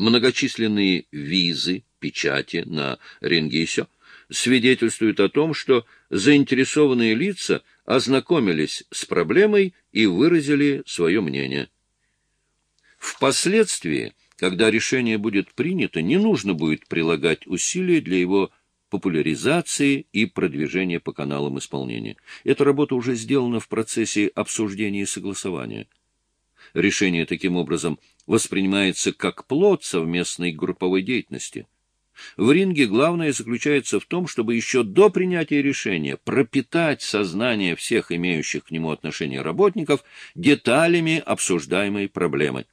Многочисленные визы, печати на Ренгисё свидетельствуют о том, что заинтересованные лица ознакомились с проблемой и выразили свое мнение. Впоследствии, когда решение будет принято, не нужно будет прилагать усилия для его популяризации и продвижения по каналам исполнения. Эта работа уже сделана в процессе обсуждения и согласования. Решение таким образом воспринимается как плод совместной групповой деятельности. В ринге главное заключается в том, чтобы еще до принятия решения пропитать сознание всех имеющих к нему отношение работников деталями обсуждаемой проблемы.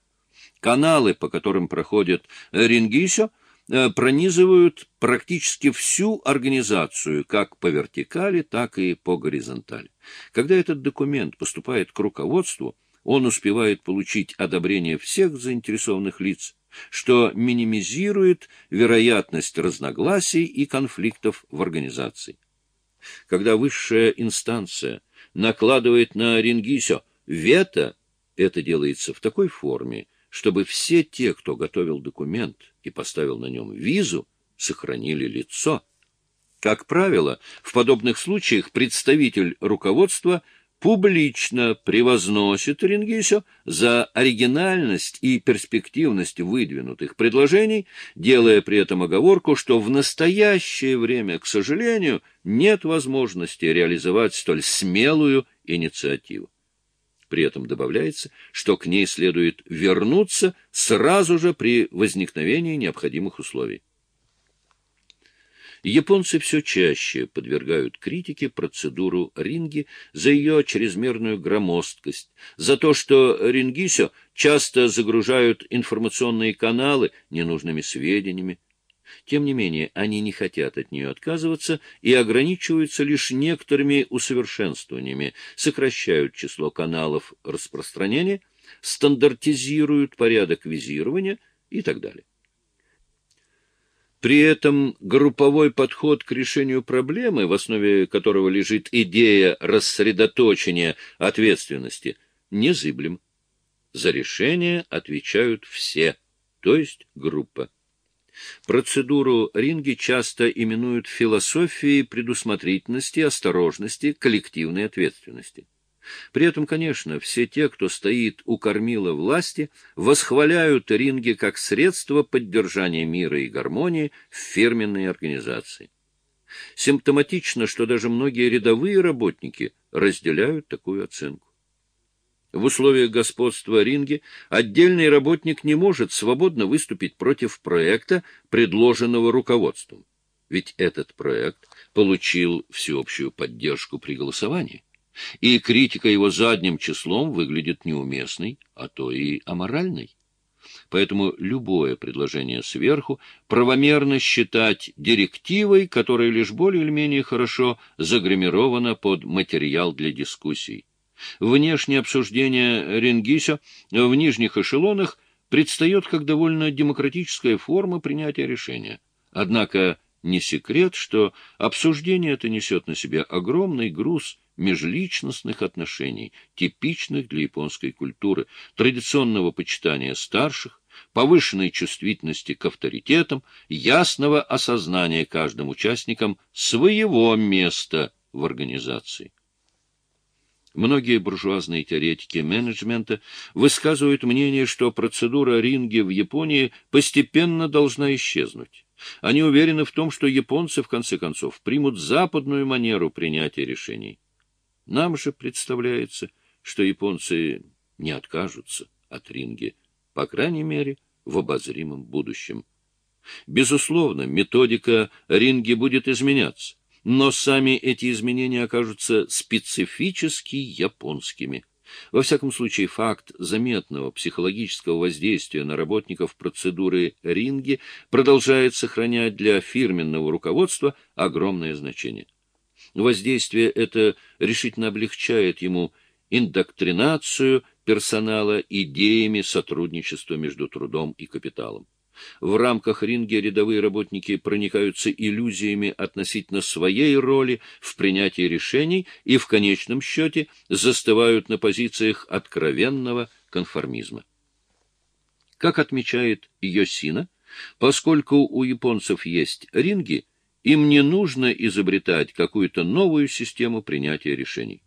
Каналы, по которым проходит рингисё, Э, пронизывают практически всю организацию, как по вертикали, так и по горизонтали. Когда этот документ поступает к руководству, он успевает получить одобрение всех заинтересованных лиц, что минимизирует вероятность разногласий и конфликтов в организации. Когда высшая инстанция накладывает на Рингисё вето, это делается в такой форме, чтобы все те, кто готовил документ и поставил на нем визу, сохранили лицо. Как правило, в подобных случаях представитель руководства публично превозносит Рингисю за оригинальность и перспективность выдвинутых предложений, делая при этом оговорку, что в настоящее время, к сожалению, нет возможности реализовать столь смелую инициативу. При этом добавляется, что к ней следует вернуться сразу же при возникновении необходимых условий. Японцы все чаще подвергают критике процедуру ринги за ее чрезмерную громоздкость, за то, что рингисё часто загружают информационные каналы ненужными сведениями, тем не менее, они не хотят от нее отказываться и ограничиваются лишь некоторыми усовершенствованиями, сокращают число каналов распространения, стандартизируют порядок визирования и так далее. При этом групповой подход к решению проблемы, в основе которого лежит идея рассредоточения ответственности, незыблем. За решение отвечают все, то есть группа. Процедуру ринги часто именуют философией предусмотрительности, осторожности, коллективной ответственности. При этом, конечно, все те, кто стоит у кормила власти, восхваляют ринги как средство поддержания мира и гармонии в фирменной организации. Симптоматично, что даже многие рядовые работники разделяют такую оценку. В условиях господства ринги отдельный работник не может свободно выступить против проекта, предложенного руководством. Ведь этот проект получил всеобщую поддержку при голосовании. И критика его задним числом выглядит неуместной, а то и аморальной. Поэтому любое предложение сверху правомерно считать директивой, которая лишь более или менее хорошо загримирована под материал для дискуссий. Внешнее обсуждение Ренгиса в нижних эшелонах предстает как довольно демократическая форма принятия решения. Однако не секрет, что обсуждение это несет на себе огромный груз межличностных отношений, типичных для японской культуры, традиционного почитания старших, повышенной чувствительности к авторитетам, ясного осознания каждым участником своего места в организации. Многие буржуазные теоретики менеджмента высказывают мнение, что процедура ринги в Японии постепенно должна исчезнуть. Они уверены в том, что японцы, в конце концов, примут западную манеру принятия решений. Нам же представляется, что японцы не откажутся от ринги, по крайней мере, в обозримом будущем. Безусловно, методика ринги будет изменяться но сами эти изменения окажутся специфически японскими. Во всяком случае, факт заметного психологического воздействия на работников процедуры ринги продолжает сохранять для фирменного руководства огромное значение. Воздействие это решительно облегчает ему индоктринацию персонала идеями сотрудничества между трудом и капиталом. В рамках ринга рядовые работники проникаются иллюзиями относительно своей роли в принятии решений и в конечном счете застывают на позициях откровенного конформизма. Как отмечает Йосина, поскольку у японцев есть ринги, им не нужно изобретать какую-то новую систему принятия решений.